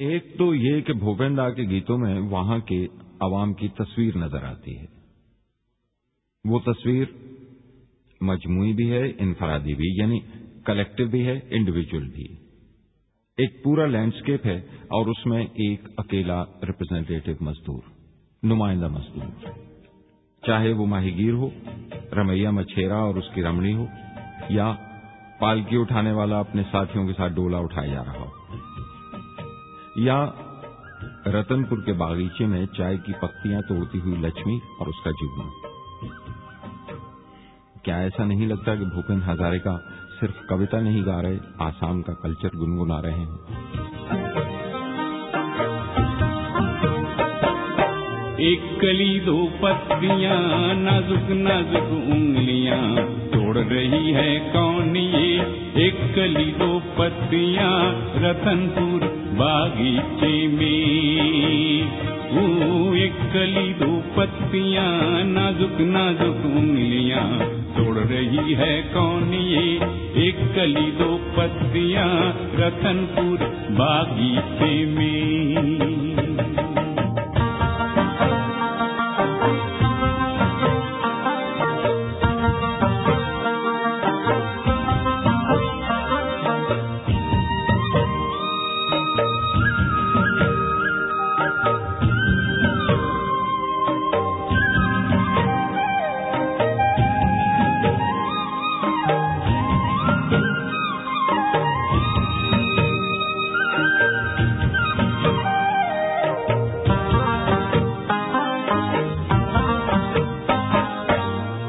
एक तो ये कि भूपेंदा के गीतों में वहाँ के अवाम की तस्वीर नज़र आती है। वो तस्वीर मजमुई भी है, इनफरादी भी, यानी कलेक्टिव भी है, इंडिविजुअल भी एक पूरा लैंडस्केप है और उसमें एक अकेला रिप्रेजेंटेटिव मजदूर, नुमाइंदा मजदूर। चाहे वो माहीगीर हो, रमैया मछेरा और उसकी रमणी हो, या पालकी उठाने वाला अपने साथियों के साथ डोला उठाया जा रहा हो। या रतनपुर के बागीचे में चाय की पत्तियाँ तोड़ती हुई लक्ष्मी और उसका जुगनू क्या ऐसा नहीं लगता कि भूपेन हजारिका सिर्फ़ कविता नहीं गा रहे, आसाम का कल्चर गुनगुना रहे हैं? एक कली दो पत्तियाँ, नाजुक नाजुक उंगलियाँ तोड़ रही है कौन ये? एक कली दो पत्तियाँ, रतनपुर बागीचे में वो एक कली दो पत्तियाँ, नाजुक नाजुक उंगलियाँ तोड़ रही है कौन ये? एक कली दो पत्तियाँ, रतनपुर बागीचे में।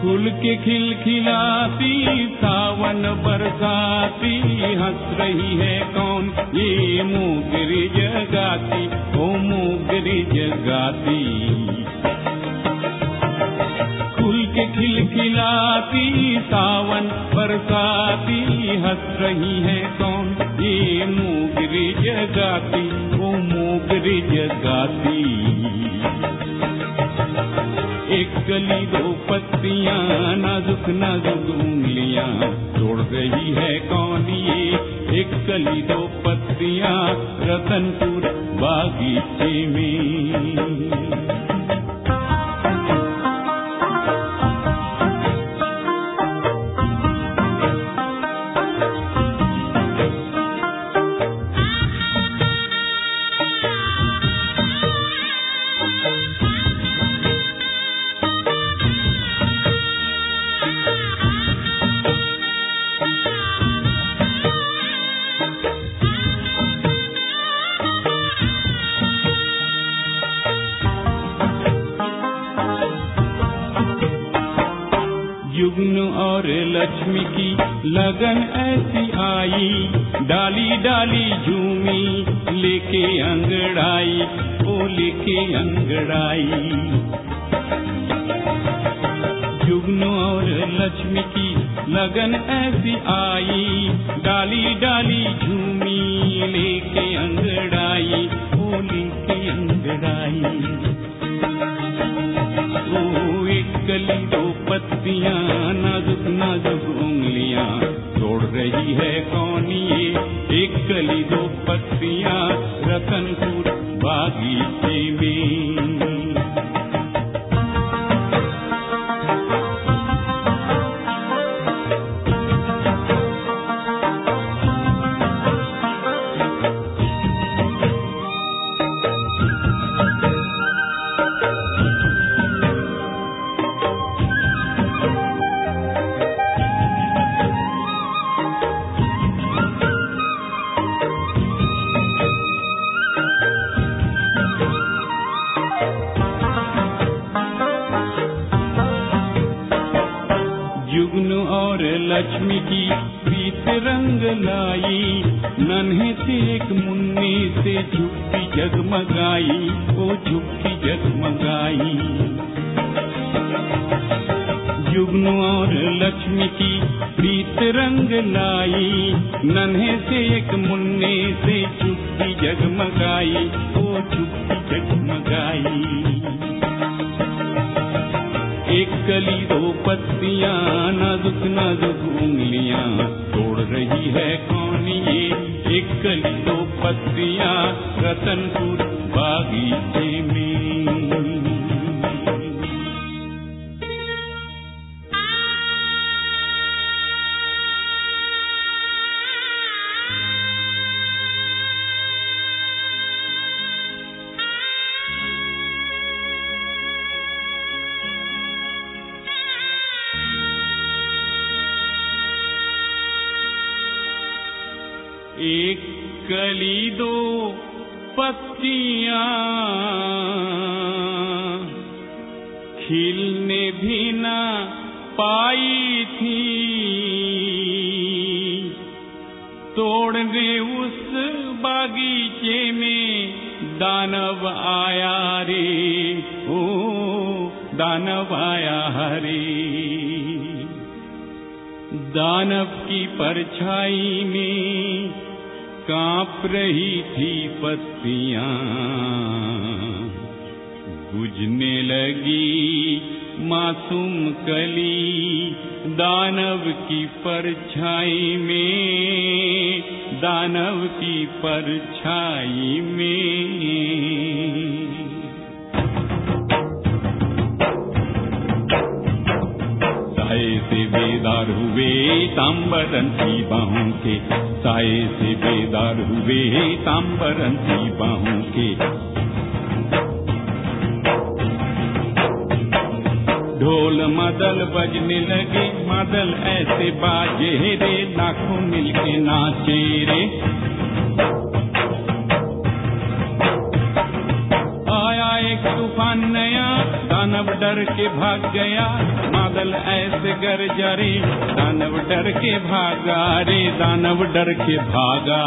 के खिलखिलाती, सावन बरसाती, हंस रही है कौन? ये मोगरी जगाती, ओ मोगरी जगाती। खुल के खिलखिलाती, सावन बरसाती, हंस रही है कौन? ये मोगरी जगाती, ओ मोगरी जगाती। एक गली, दो पत्तियाँ, नाजुक नाजुक उंगलियाँ। तोड़ रही है कौन ये? एक गली, दो पत्तियाँ, रतनपुर बागीचे में। और लक्ष्मी की लगन ऐसी आई। डाली डाली झूमी, लेके अंगड़ाई, ओ लेके अंगड़ाई। युग्न और लक्ष्मी की लगन ऐसी आई। डाली डाली झूमी, लेके अंगड़ाई। पत्तियाँ रतनपुर बागीचे में। लक्ष्मी की प्रीत रंग लाई, नन्हे से एक मुन्ने से झुक्की जगमगाई, ओ झुक्की जगमगाई। जुगनू और लक्ष्मी की प्रीत रंग लाई, नन्हे से एक मुन्ने से झुक्की जगमगाई, ओ झुक्की जगमगाई। कली दो पत्तियाँ नाजुक नाजुक उंगलियाँ। एक कली, दो पत्तियाँ। खिलने भी न पाई थी। तोड़ने उस बागीचे में दानव आया रे, ओ दानव आया रे। दानव की परछाई में काँप रही थी पत्तियाँ। बुझने लगी मासूम कली दानव की परछाई में, दानव की परछाई में। से बेदार हुए तांबरन की बाहों के साए से बेदार हुए की बाहों के। ढोल मदल बजने लगे, मदल ऐसे बाजे रे, लाखों मिलके नाचे रे। एक तूफ़ान नया। दानव डर के भाग गया। बादल ऐसे गरजा रे दानव डर के भागा रे। दानव डर के भागा।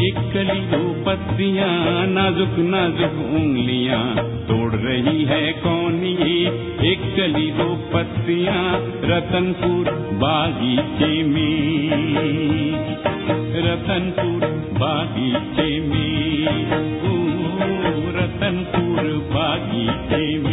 एक कली दो पत्तियाँ, नाजुक नाजुक उंगलियाँ तोड़ रही है कौन ये? एक कली दो पत्तियाँ रतनपुर बागीचे में. रतनपुर बागीचे में.